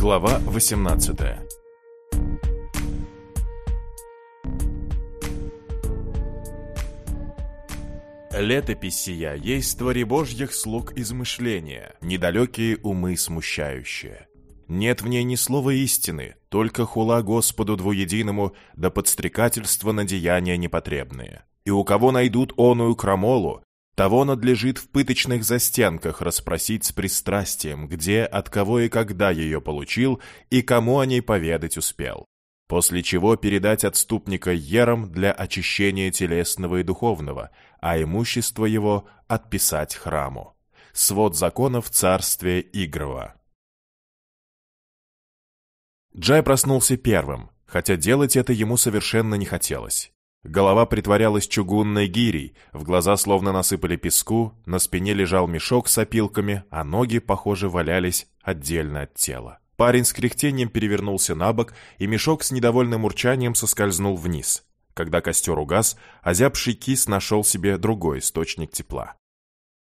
Глава 18 Летопись сия есть твори божьих слуг измышления, недалекие умы смущающие. Нет в ней ни слова истины, только хула Господу двуединому, да подстрекательство на деяния непотребные. И у кого найдут оную крамолу, того надлежит в пыточных застенках расспросить с пристрастием, где, от кого и когда ее получил, и кому о ней поведать успел. После чего передать отступника ерам для очищения телесного и духовного, а имущество его отписать храму. Свод законов царствия Игрова. Джай проснулся первым, хотя делать это ему совершенно не хотелось. Голова притворялась чугунной гирей, в глаза словно насыпали песку, на спине лежал мешок с опилками, а ноги, похоже, валялись отдельно от тела. Парень с кряхтением перевернулся на бок, и мешок с недовольным урчанием соскользнул вниз. Когда костер угас, озябший кис нашел себе другой источник тепла.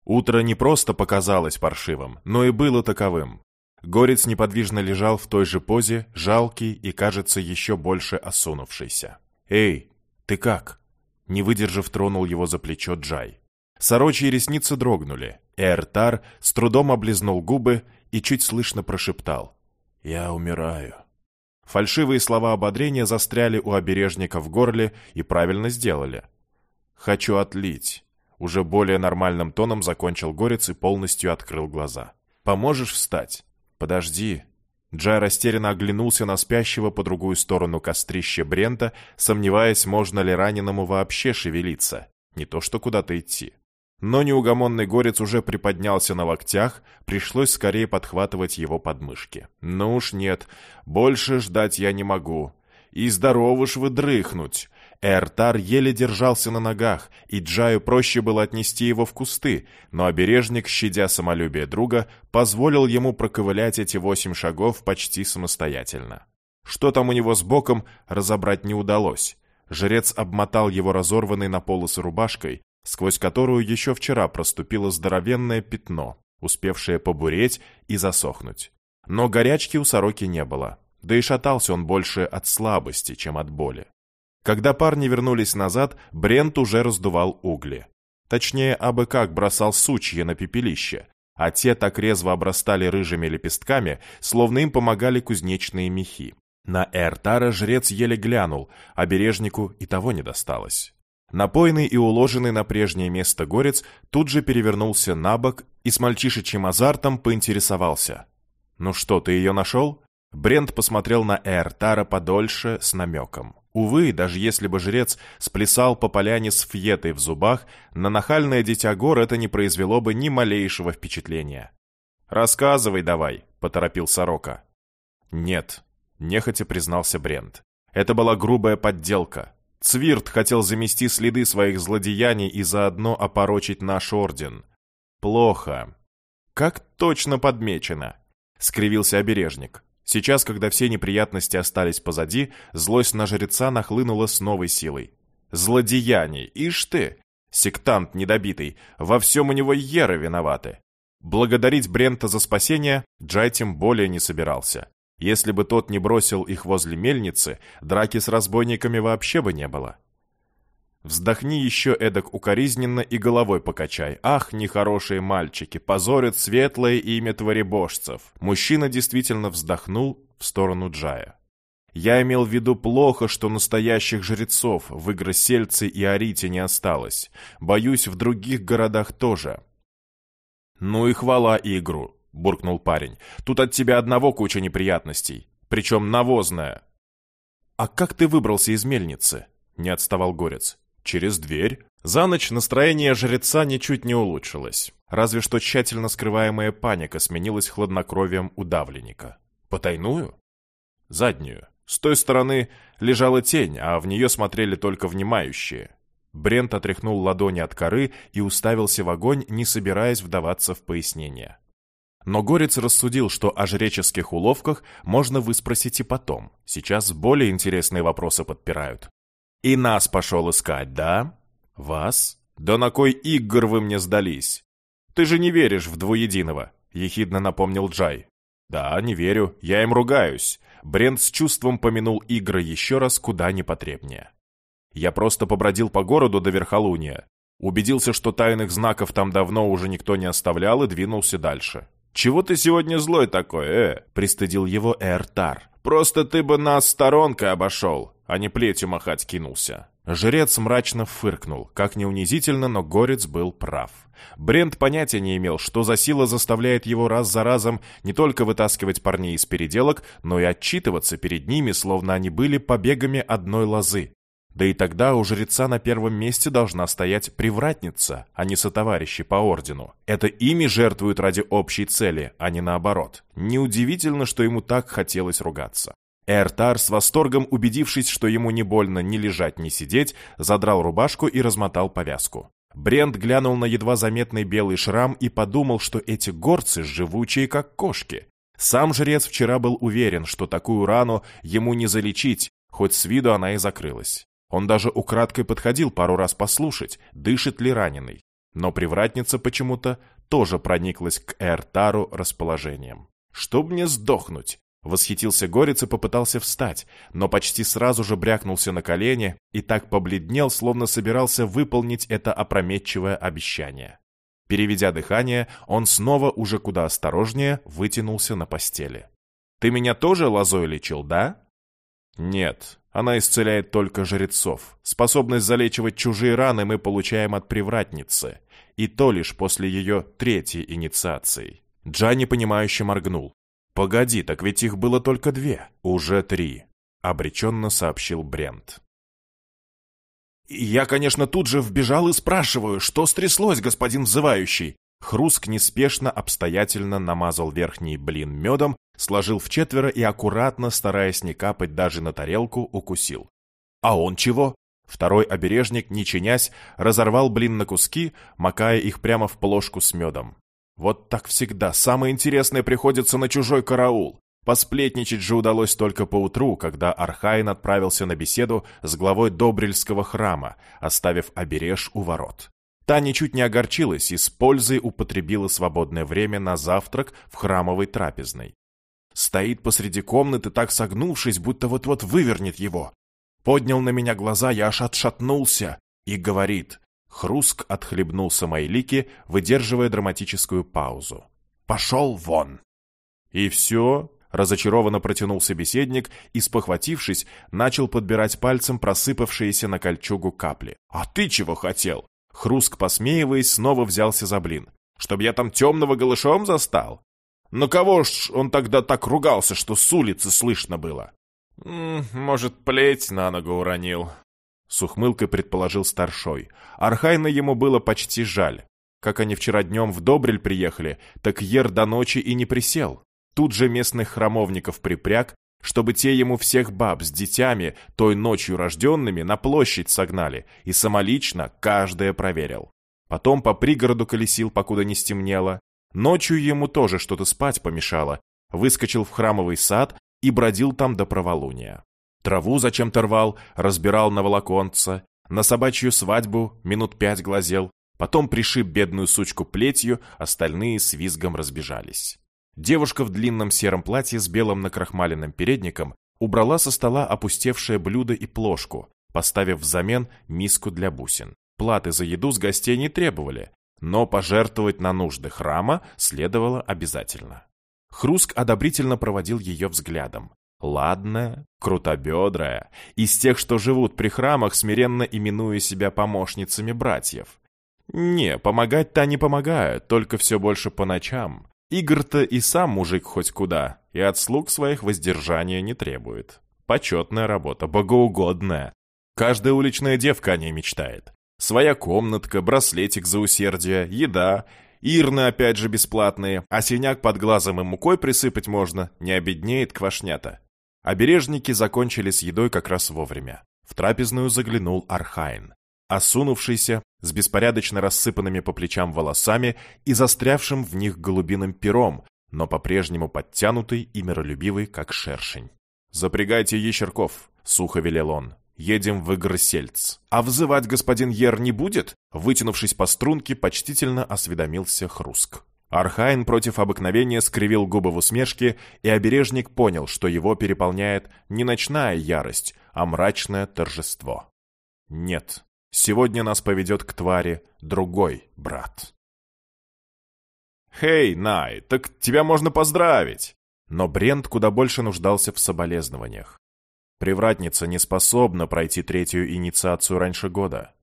Утро не просто показалось паршивым, но и было таковым. Горец неподвижно лежал в той же позе, жалкий и, кажется, еще больше осунувшийся. «Эй, «Ты как?» Не выдержав, тронул его за плечо Джай. Сорочьи ресницы дрогнули. Эртар с трудом облизнул губы и чуть слышно прошептал. «Я умираю». Фальшивые слова ободрения застряли у обережника в горле и правильно сделали. «Хочу отлить». Уже более нормальным тоном закончил горец и полностью открыл глаза. «Поможешь встать?» «Подожди», Джай растерянно оглянулся на спящего по другую сторону кострища Брента, сомневаясь, можно ли раненому вообще шевелиться, не то что куда-то идти. Но неугомонный горец уже приподнялся на локтях, пришлось скорее подхватывать его подмышки. «Ну уж нет, больше ждать я не могу. И здорово ж вы дрыхнуть!» Эртар еле держался на ногах, и Джаю проще было отнести его в кусты, но обережник, щадя самолюбие друга, позволил ему проковылять эти восемь шагов почти самостоятельно. Что там у него с боком, разобрать не удалось. Жрец обмотал его разорванной на полосы рубашкой, сквозь которую еще вчера проступило здоровенное пятно, успевшее побуреть и засохнуть. Но горячки у сороки не было, да и шатался он больше от слабости, чем от боли. Когда парни вернулись назад, Брент уже раздувал угли. Точнее, абы как бросал сучья на пепелище, а те так резво обрастали рыжими лепестками, словно им помогали кузнечные мехи. На Эртара жрец еле глянул, а бережнику и того не досталось. Напойный и уложенный на прежнее место горец тут же перевернулся на бок и с мальчишечьим азартом поинтересовался. «Ну что, ты ее нашел?» Брент посмотрел на Эртара подольше с намеком. Увы, даже если бы жрец сплясал по поляне с фьетой в зубах, на нахальное дитя гор это не произвело бы ни малейшего впечатления. «Рассказывай давай», — поторопил сорока. «Нет», — нехотя признался Брент. «Это была грубая подделка. Цвирт хотел замести следы своих злодеяний и заодно опорочить наш орден. Плохо. Как точно подмечено», — скривился обережник. Сейчас, когда все неприятности остались позади, злость на жреца нахлынула с новой силой. Злодеяние, ишь ты! Сектант недобитый, во всем у него еры виноваты. Благодарить Брента за спасение Джай тем более не собирался. Если бы тот не бросил их возле мельницы, драки с разбойниками вообще бы не было. Вздохни еще эдак укоризненно и головой покачай. Ах, нехорошие мальчики, позорят светлое имя творебожцев. Мужчина действительно вздохнул в сторону Джая. Я имел в виду плохо, что настоящих жрецов в Игросельце и Арите не осталось. Боюсь, в других городах тоже. Ну и хвала Игру, буркнул парень. Тут от тебя одного куча неприятностей. Причем навозная. А как ты выбрался из мельницы? Не отставал Горец. Через дверь. За ночь настроение жреца ничуть не улучшилось. Разве что тщательно скрываемая паника сменилась хладнокровием удавленника. Потайную? Заднюю. С той стороны лежала тень, а в нее смотрели только внимающие. Брент отряхнул ладони от коры и уставился в огонь, не собираясь вдаваться в пояснение. Но Горец рассудил, что о жреческих уловках можно выспросить и потом. Сейчас более интересные вопросы подпирают. И нас пошел искать, да? Вас? Да на кой игр вы мне сдались? Ты же не веришь в двуединого, ехидно напомнил Джай. «Да, не верю, я им ругаюсь». Брент с чувством помянул игры еще раз куда непотребнее. «Я просто побродил по городу до Верхолуния. Убедился, что тайных знаков там давно уже никто не оставлял и двинулся дальше. «Чего ты сегодня злой такой, э?» — пристыдил его Эртар. «Просто ты бы нас сторонкой обошел, а не плетью махать кинулся». Жрец мрачно фыркнул. Как не унизительно, но Горец был прав. Брент понятия не имел, что за сила заставляет его раз за разом не только вытаскивать парней из переделок, но и отчитываться перед ними, словно они были побегами одной лозы. Да и тогда у жреца на первом месте должна стоять привратница, а не сотоварищи по ордену. Это ими жертвуют ради общей цели, а не наоборот. Неудивительно, что ему так хотелось ругаться. Эртар, с восторгом убедившись, что ему не больно ни лежать, ни сидеть, задрал рубашку и размотал повязку. Брент глянул на едва заметный белый шрам и подумал, что эти горцы живучие, как кошки. Сам жрец вчера был уверен, что такую рану ему не залечить, хоть с виду она и закрылась. Он даже украдкой подходил пару раз послушать, дышит ли раненый. Но привратница почему-то тоже прониклась к Эртару расположением. «Чтоб мне сдохнуть!» Восхитился Горец и попытался встать, но почти сразу же брякнулся на колени и так побледнел, словно собирался выполнить это опрометчивое обещание. Переведя дыхание, он снова уже куда осторожнее вытянулся на постели. «Ты меня тоже лозой лечил, да?» «Нет, она исцеляет только жрецов. Способность залечивать чужие раны мы получаем от привратницы. И то лишь после ее третьей инициации. Джанни, понимающе моргнул. «Погоди, так ведь их было только две». «Уже три», — обреченно сообщил Брент. «Я, конечно, тут же вбежал и спрашиваю, что стряслось, господин взывающий?» Хруск неспешно, обстоятельно намазал верхний блин медом сложил в четверо и аккуратно, стараясь не капать даже на тарелку, укусил. «А он чего?» Второй обережник, не чинясь, разорвал блин на куски, макая их прямо в плошку с медом. Вот так всегда, самое интересное приходится на чужой караул. Посплетничать же удалось только поутру, когда Архаин отправился на беседу с главой Добрильского храма, оставив обереж у ворот. Та ничуть не огорчилась и с пользой употребила свободное время на завтрак в храмовой трапезной. Стоит посреди комнаты, так согнувшись, будто вот-вот вывернет его. Поднял на меня глаза, я аж отшатнулся. И говорит. Хруск отхлебнулся Майлики, выдерживая драматическую паузу. «Пошел вон!» «И все?» — разочарованно протянул собеседник и, спохватившись, начал подбирать пальцем просыпавшиеся на кольчугу капли. «А ты чего хотел?» Хруск, посмеиваясь, снова взялся за блин. «Чтоб я там темного голышом застал?» Но кого ж он тогда так ругался, что с улицы слышно было? «Может, плеть на ногу уронил?» С ухмылкой предположил старшой. Архайна ему было почти жаль. Как они вчера днем в Добрель приехали, так Ер до ночи и не присел. Тут же местных храмовников припряг, чтобы те ему всех баб с детьми, той ночью рожденными, на площадь согнали, и самолично каждое проверил. Потом по пригороду колесил, покуда не стемнело, Ночью ему тоже что-то спать помешало. Выскочил в храмовый сад и бродил там до проволуния. Траву зачем-то рвал, разбирал на волоконца, на собачью свадьбу минут пять глазел, потом пришиб бедную сучку плетью, остальные с визгом разбежались. Девушка в длинном сером платье с белым накрахмаленным передником убрала со стола опустевшее блюдо и плошку, поставив взамен миску для бусин. Платы за еду с гостей не требовали, но пожертвовать на нужды храма следовало обязательно. Хруск одобрительно проводил ее взглядом. Ладная, крутобедрая, из тех, что живут при храмах, смиренно именуя себя помощницами братьев. Не, помогать-то не помогают, только все больше по ночам. Игорь-то и сам мужик хоть куда, и от слуг своих воздержания не требует. Почетная работа, богоугодная. Каждая уличная девка о ней мечтает. Своя комнатка, браслетик за усердие, еда, ирны опять же бесплатные, а синяк под глазом и мукой присыпать можно, не обеднеет квашня-то. Обережники закончили с едой как раз вовремя. В трапезную заглянул Архайн, осунувшийся, с беспорядочно рассыпанными по плечам волосами и застрявшим в них голубиным пером, но по-прежнему подтянутый и миролюбивый, как шершень. «Запрягайте ящерков», — сухо велел он едем в Игросельц. А взывать господин Ер не будет? Вытянувшись по струнке, почтительно осведомился Хруск. Архайн против обыкновения скривил губы в усмешке, и обережник понял, что его переполняет не ночная ярость, а мрачное торжество. Нет, сегодня нас поведет к твари другой брат. «Хей, Най, так тебя можно поздравить!» Но Брент куда больше нуждался в соболезнованиях. Привратница не способна пройти третью инициацию раньше года.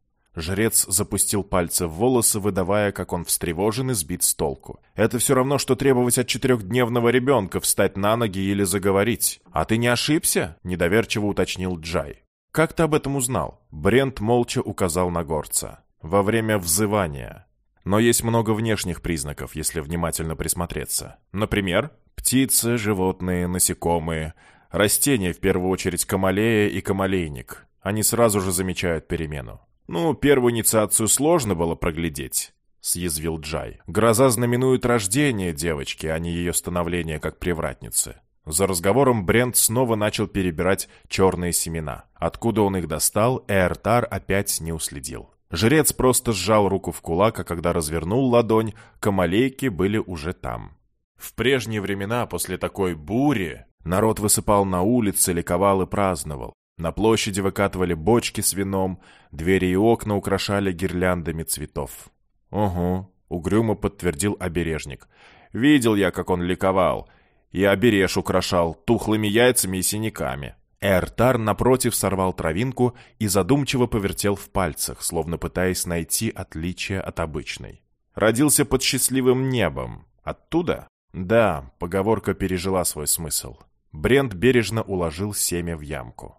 Жрец запустил пальцы в волосы, выдавая, как он встревожен и сбит с толку. «Это все равно, что требовать от четырехдневного ребенка встать на ноги или заговорить. А ты не ошибся?» – недоверчиво уточнил Джай. «Как ты об этом узнал?» Брент молча указал на горца. «Во время взывания. Но есть много внешних признаков, если внимательно присмотреться. Например, птицы, животные, насекомые, растения, в первую очередь камалея и камалейник. Они сразу же замечают перемену. «Ну, первую инициацию сложно было проглядеть», — съязвил Джай. «Гроза знаменует рождение девочки, а не ее становление как привратницы». За разговором Брент снова начал перебирать черные семена. Откуда он их достал, Эртар опять не уследил. Жрец просто сжал руку в кулак, а когда развернул ладонь, камалейки были уже там. В прежние времена, после такой бури, народ высыпал на улицы, ликовал и праздновал. На площади выкатывали бочки с вином, двери и окна украшали гирляндами цветов. «Угу», — угрюмо подтвердил обережник. «Видел я, как он ликовал. И обереж украшал тухлыми яйцами и синяками». Эртар, напротив, сорвал травинку и задумчиво повертел в пальцах, словно пытаясь найти отличие от обычной. «Родился под счастливым небом. Оттуда?» Да, поговорка пережила свой смысл. Брент бережно уложил семя в ямку.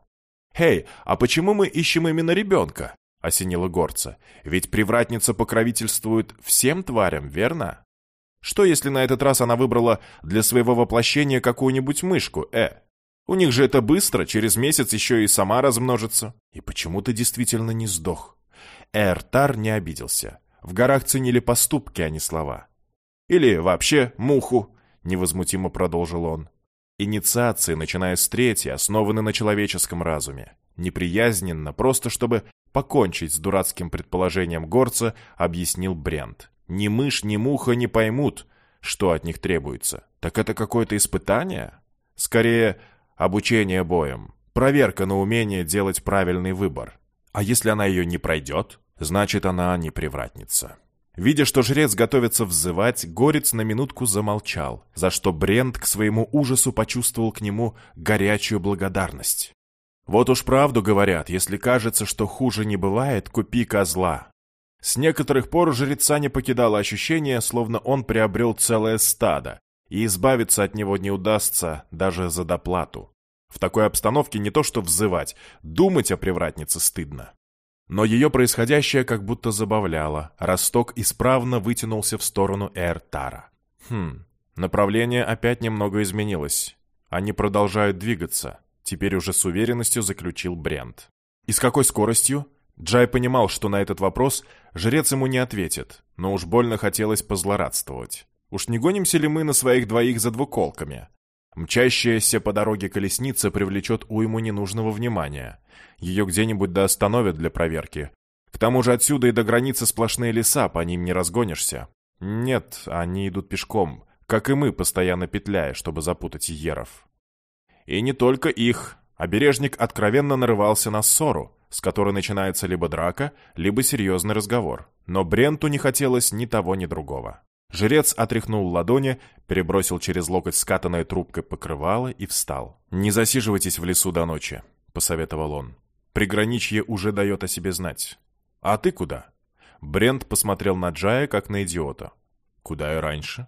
«Эй, а почему мы ищем именно ребенка?» — осенила горца. «Ведь привратница покровительствует всем тварям, верно? Что, если на этот раз она выбрала для своего воплощения какую-нибудь мышку, э? У них же это быстро, через месяц еще и сама размножится. И почему ты действительно не сдох?» Эртар не обиделся. В горах ценили поступки, а не слова. «Или вообще муху», — невозмутимо продолжил он. Инициации, начиная с третьей, основаны на человеческом разуме. Неприязненно, просто чтобы покончить с дурацким предположением горца, объяснил Брент. Ни мышь, ни муха не поймут, что от них требуется. Так это какое-то испытание? Скорее, обучение боем. Проверка на умение делать правильный выбор. А если она ее не пройдет, значит она не привратница. Видя, что жрец готовится взывать, горец на минутку замолчал, за что Брент к своему ужасу почувствовал к нему горячую благодарность. Вот уж правду говорят, если кажется, что хуже не бывает, купи козла. С некоторых пор жреца не покидало ощущение, словно он приобрел целое стадо, и избавиться от него не удастся даже за доплату. В такой обстановке не то что взывать, думать о привратнице стыдно. Но ее происходящее как будто забавляло. Росток исправно вытянулся в сторону Эртара. Хм, направление опять немного изменилось. Они продолжают двигаться. Теперь уже с уверенностью заключил Брент. И с какой скоростью? Джай понимал, что на этот вопрос жрец ему не ответит, но уж больно хотелось позлорадствовать. Уж не гонимся ли мы на своих двоих за двуколками? Мчащаяся по дороге колесница привлечет уйму ненужного внимания. Ее где-нибудь да остановят для проверки. К тому же отсюда и до границы сплошные леса, по ним не разгонишься. Нет, они идут пешком, как и мы, постоянно петляя, чтобы запутать иеров. И не только их. Обережник откровенно нарывался на ссору, с которой начинается либо драка, либо серьезный разговор. Но Бренту не хотелось ни того, ни другого. Жрец отряхнул ладони, перебросил через локоть скатанной трубкой покрывало и встал. «Не засиживайтесь в лесу до ночи», — посоветовал он. «Приграничье уже дает о себе знать». «А ты куда?» Брент посмотрел на Джая, как на идиота. «Куда и раньше?»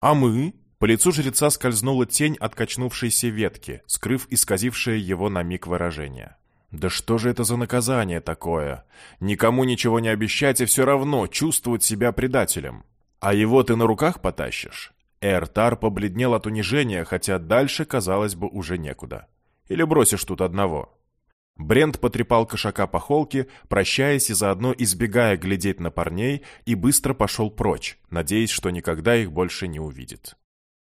«А мы?» По лицу жреца скользнула тень от качнувшейся ветки, скрыв исказившее его на миг выражение. «Да что же это за наказание такое? Никому ничего не обещать и все равно чувствовать себя предателем. А его ты на руках потащишь? Эртар побледнел от унижения, хотя дальше, казалось бы, уже некуда. Или бросишь тут одного? Брент потрепал кошака по холке, прощаясь и заодно избегая глядеть на парней, и быстро пошел прочь, надеясь, что никогда их больше не увидит.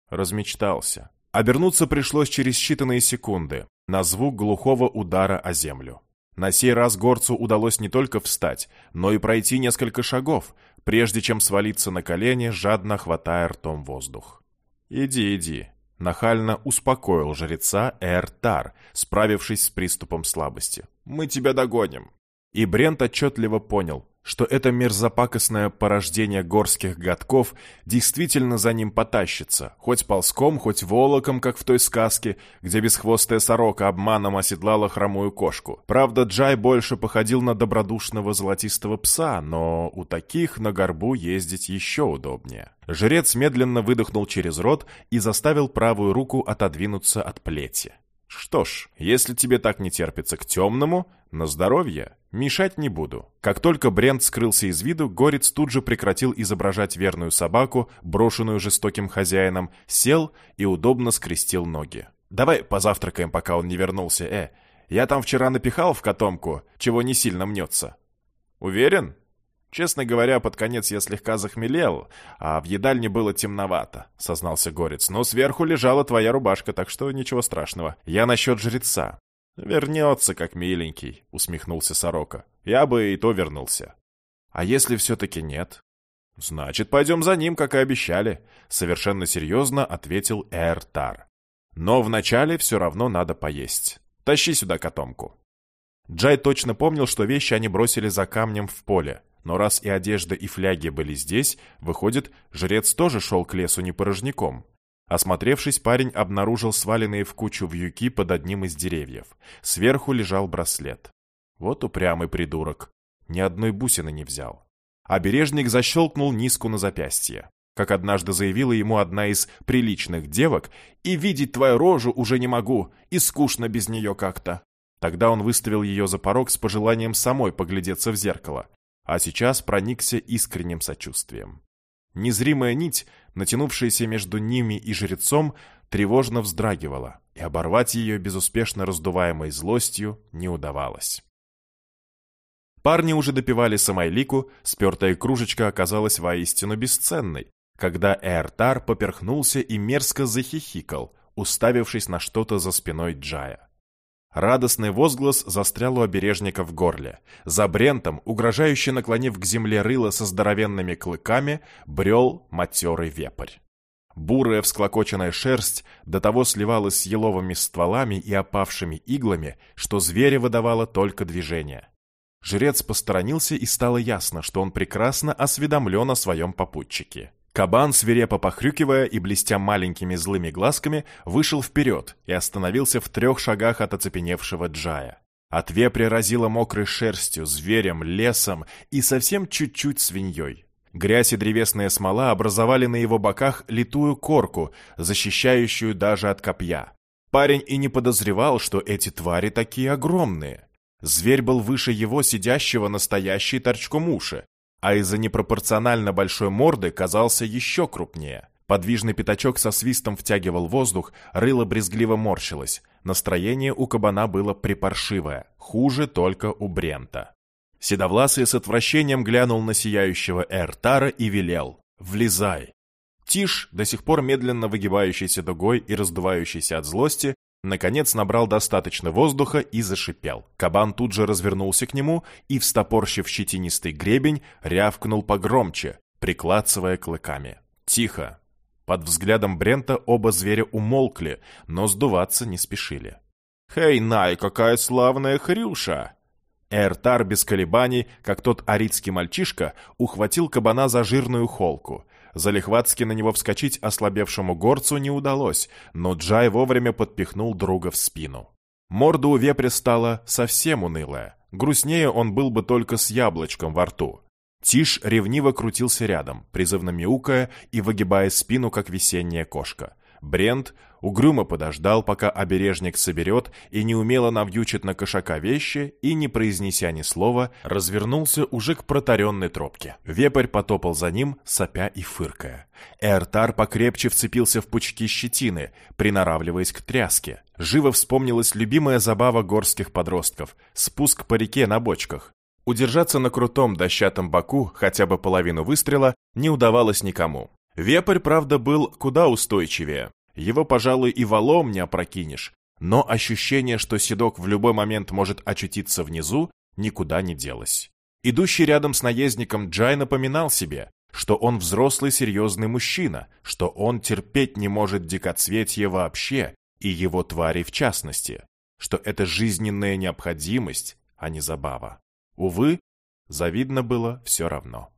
Размечтался. Обернуться пришлось через считанные секунды, на звук глухого удара о землю. На сей раз горцу удалось не только встать, но и пройти несколько шагов, прежде чем свалиться на колени, жадно хватая ртом воздух. «Иди, иди», — нахально успокоил жреца Эртар, справившись с приступом слабости. «Мы тебя догоним». И Брент отчетливо понял, что это мерзопакостное порождение горских годков действительно за ним потащится, хоть ползком, хоть волоком, как в той сказке, где бесхвостая сорока обманом оседлала хромую кошку. Правда, Джай больше походил на добродушного золотистого пса, но у таких на горбу ездить еще удобнее. Жрец медленно выдохнул через рот и заставил правую руку отодвинуться от плети. Что ж, если тебе так не терпится к темному, на здоровье, мешать не буду. Как только Брент скрылся из виду, Горец тут же прекратил изображать верную собаку, брошенную жестоким хозяином, сел и удобно скрестил ноги. «Давай позавтракаем, пока он не вернулся, э. Я там вчера напихал в котомку, чего не сильно мнется». «Уверен?» «Честно говоря, под конец я слегка захмелел, а в едальне было темновато», — сознался Горец. «Но сверху лежала твоя рубашка, так что ничего страшного. Я насчет жреца». «Вернется, как миленький», — усмехнулся Сорока. «Я бы и то вернулся». «А если все-таки нет?» «Значит, пойдем за ним, как и обещали», — совершенно серьезно ответил Эртар. «Но вначале все равно надо поесть. Тащи сюда котомку». Джай точно помнил, что вещи они бросили за камнем в поле. Но раз и одежда, и фляги были здесь, выходит, жрец тоже шел к лесу не порожняком. Осмотревшись, парень обнаружил сваленные в кучу вьюки под одним из деревьев. Сверху лежал браслет. Вот упрямый придурок. Ни одной бусины не взял. Обережник защелкнул низку на запястье. Как однажды заявила ему одна из приличных девок, «И видеть твою рожу уже не могу, и скучно без нее как-то». Тогда он выставил ее за порог с пожеланием самой поглядеться в зеркало а сейчас проникся искренним сочувствием. Незримая нить, натянувшаяся между ними и жрецом, тревожно вздрагивала, и оборвать ее безуспешно раздуваемой злостью не удавалось. Парни уже допивали самойлику, спертая кружечка оказалась воистину бесценной, когда Эртар поперхнулся и мерзко захихикал, уставившись на что-то за спиной Джая. Радостный возглас застрял у обережника в горле. За Брентом, угрожающе наклонив к земле рыло со здоровенными клыками, брел матерый вепрь. Бурая всклокоченная шерсть до того сливалась с еловыми стволами и опавшими иглами, что зверя выдавало только движение. Жрец посторонился, и стало ясно, что он прекрасно осведомлен о своем попутчике. Кабан, свирепо похрюкивая и блестя маленькими злыми глазками, вышел вперед и остановился в трех шагах от оцепеневшего Джая. От вепря разило мокрой шерстью, зверем, лесом и совсем чуть-чуть свиньей. Грязь и древесная смола образовали на его боках литую корку, защищающую даже от копья. Парень и не подозревал, что эти твари такие огромные. Зверь был выше его сидящего настоящей торчком уши, а из-за непропорционально большой морды казался еще крупнее. Подвижный пятачок со свистом втягивал воздух, рыло брезгливо морщилось. Настроение у кабана было припаршивое, хуже только у Брента. Седовласый с отвращением глянул на сияющего Эртара и велел «Влезай!». Тиш, до сих пор медленно выгибающийся дугой и раздувающийся от злости, Наконец набрал достаточно воздуха и зашипел. Кабан тут же развернулся к нему и, встопорщив щетинистый гребень, рявкнул погромче, прикладывая клыками. «Тихо!» Под взглядом Брента оба зверя умолкли, но сдуваться не спешили. «Хей, Най, какая славная хрюша!» Эртар без колебаний, как тот арицкий мальчишка, ухватил кабана за жирную холку, Залихватски на него вскочить ослабевшему горцу не удалось, но Джай вовремя подпихнул друга в спину. Морда у вепря стала совсем унылая. Грустнее он был бы только с яблочком во рту. Тиш ревниво крутился рядом, призывно мяукая и выгибая спину, как весенняя кошка. Брент угрюмо подождал, пока обережник соберет и неумело навьючит на кошака вещи и, не произнеся ни слова, развернулся уже к протаренной тропке. Вепрь потопал за ним, сопя и фыркая. Эртар покрепче вцепился в пучки щетины, приноравливаясь к тряске. Живо вспомнилась любимая забава горских подростков — спуск по реке на бочках. Удержаться на крутом дощатом боку хотя бы половину выстрела не удавалось никому. Вепрь, правда, был куда устойчивее. Его, пожалуй, и валом не опрокинешь. но ощущение, что седок в любой момент может очутиться внизу, никуда не делось. Идущий рядом с наездником Джай напоминал себе, что он взрослый серьезный мужчина, что он терпеть не может дикоцветье вообще, и его твари в частности, что это жизненная необходимость, а не забава. Увы, завидно было все равно.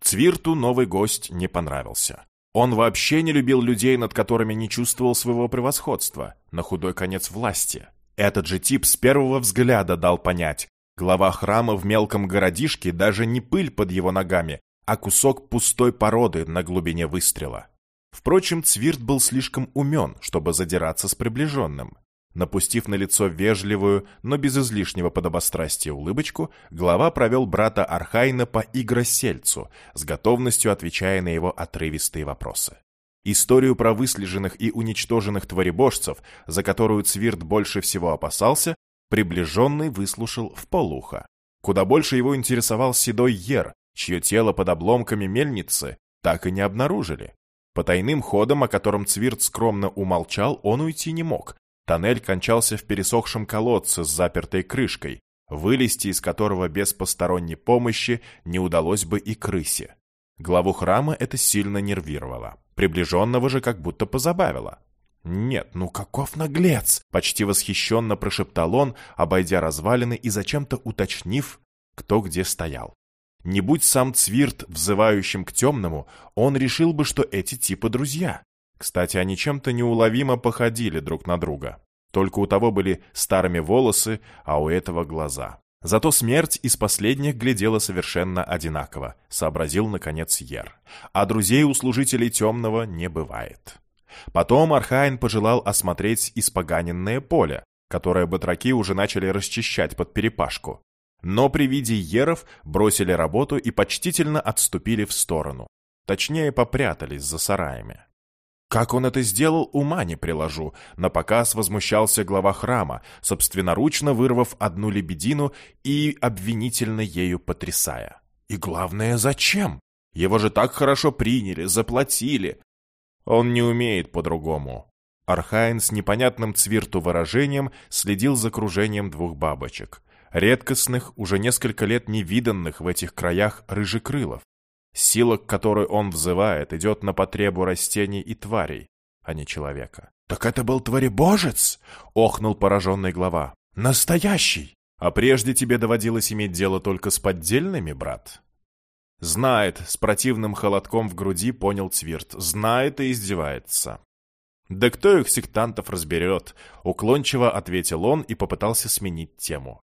Цвирту новый гость не понравился. Он вообще не любил людей, над которыми не чувствовал своего превосходства, на худой конец власти. Этот же тип с первого взгляда дал понять, глава храма в мелком городишке даже не пыль под его ногами, а кусок пустой породы на глубине выстрела. Впрочем, Цвирт был слишком умен, чтобы задираться с приближенным. Напустив на лицо вежливую, но без излишнего подобострастия улыбочку, глава провел брата Архайна по игросельцу, с готовностью отвечая на его отрывистые вопросы. Историю про выслеженных и уничтоженных творебожцев, за которую Цвирт больше всего опасался, приближенный выслушал вполуха. Куда больше его интересовал седой Ер, чье тело под обломками мельницы так и не обнаружили. По тайным ходам, о котором Цвирт скромно умолчал, он уйти не мог, Тоннель кончался в пересохшем колодце с запертой крышкой, вылезти из которого без посторонней помощи не удалось бы и крысе. Главу храма это сильно нервировало. Приближенного же как будто позабавило. «Нет, ну каков наглец!» — почти восхищенно прошептал он, обойдя развалины и зачем-то уточнив, кто где стоял. Не будь сам Цвирт взывающим к темному, он решил бы, что эти типы друзья. Кстати, они чем-то неуловимо походили друг на друга. Только у того были старыми волосы, а у этого глаза. Зато смерть из последних глядела совершенно одинаково, сообразил, наконец, Ер. А друзей у служителей темного не бывает. Потом Архайн пожелал осмотреть испоганенное поле, которое батраки уже начали расчищать под перепашку. Но при виде Еров бросили работу и почтительно отступили в сторону. Точнее, попрятались за сараями. Как он это сделал, ума не приложу. Напоказ возмущался глава храма, собственноручно вырвав одну лебедину и обвинительно ею потрясая. И главное, зачем? Его же так хорошо приняли, заплатили. Он не умеет по-другому. Архайн с непонятным цвирту выражением следил за кружением двух бабочек. Редкостных, уже несколько лет невиданных в этих краях рыжекрылов. Сила, к которой он взывает, идет на потребу растений и тварей, а не человека. «Так это был творебожец!» — охнул пораженный глава. «Настоящий! А прежде тебе доводилось иметь дело только с поддельными, брат?» «Знает», — с противным холодком в груди понял Цвирт. «Знает и издевается». «Да кто их сектантов разберет?» — уклончиво ответил он и попытался сменить тему.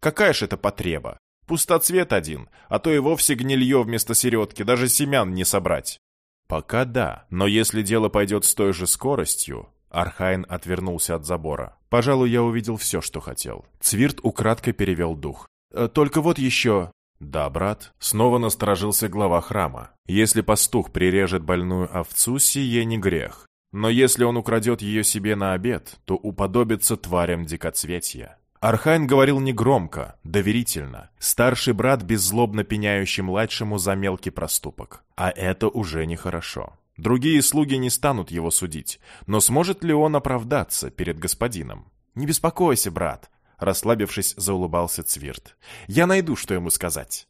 «Какая ж это потреба? Пустоцвет один, а то и вовсе гнилье вместо середки, даже семян не собрать. Пока да, но если дело пойдет с той же скоростью... Архайн отвернулся от забора. Пожалуй, я увидел все, что хотел. Цвирт украдкой перевел дух. «Э, «Только вот еще...» «Да, брат», — снова насторожился глава храма. «Если пастух прирежет больную овцу, сие не грех. Но если он украдет ее себе на обед, то уподобится тварям дикоцветья. Архайн говорил негромко, доверительно. Старший брат беззлобно пеняющий младшему за мелкий проступок. А это уже нехорошо. Другие слуги не станут его судить, но сможет ли он оправдаться перед господином? «Не беспокойся, брат», — расслабившись, заулыбался Цвирт. «Я найду, что ему сказать».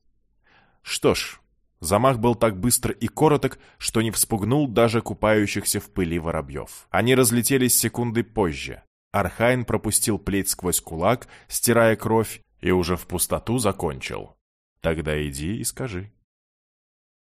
Что ж, замах был так быстр и короток, что не вспугнул даже купающихся в пыли воробьев. Они разлетелись секунды позже. Архайн пропустил плеть сквозь кулак, стирая кровь, и уже в пустоту закончил. Тогда иди и скажи.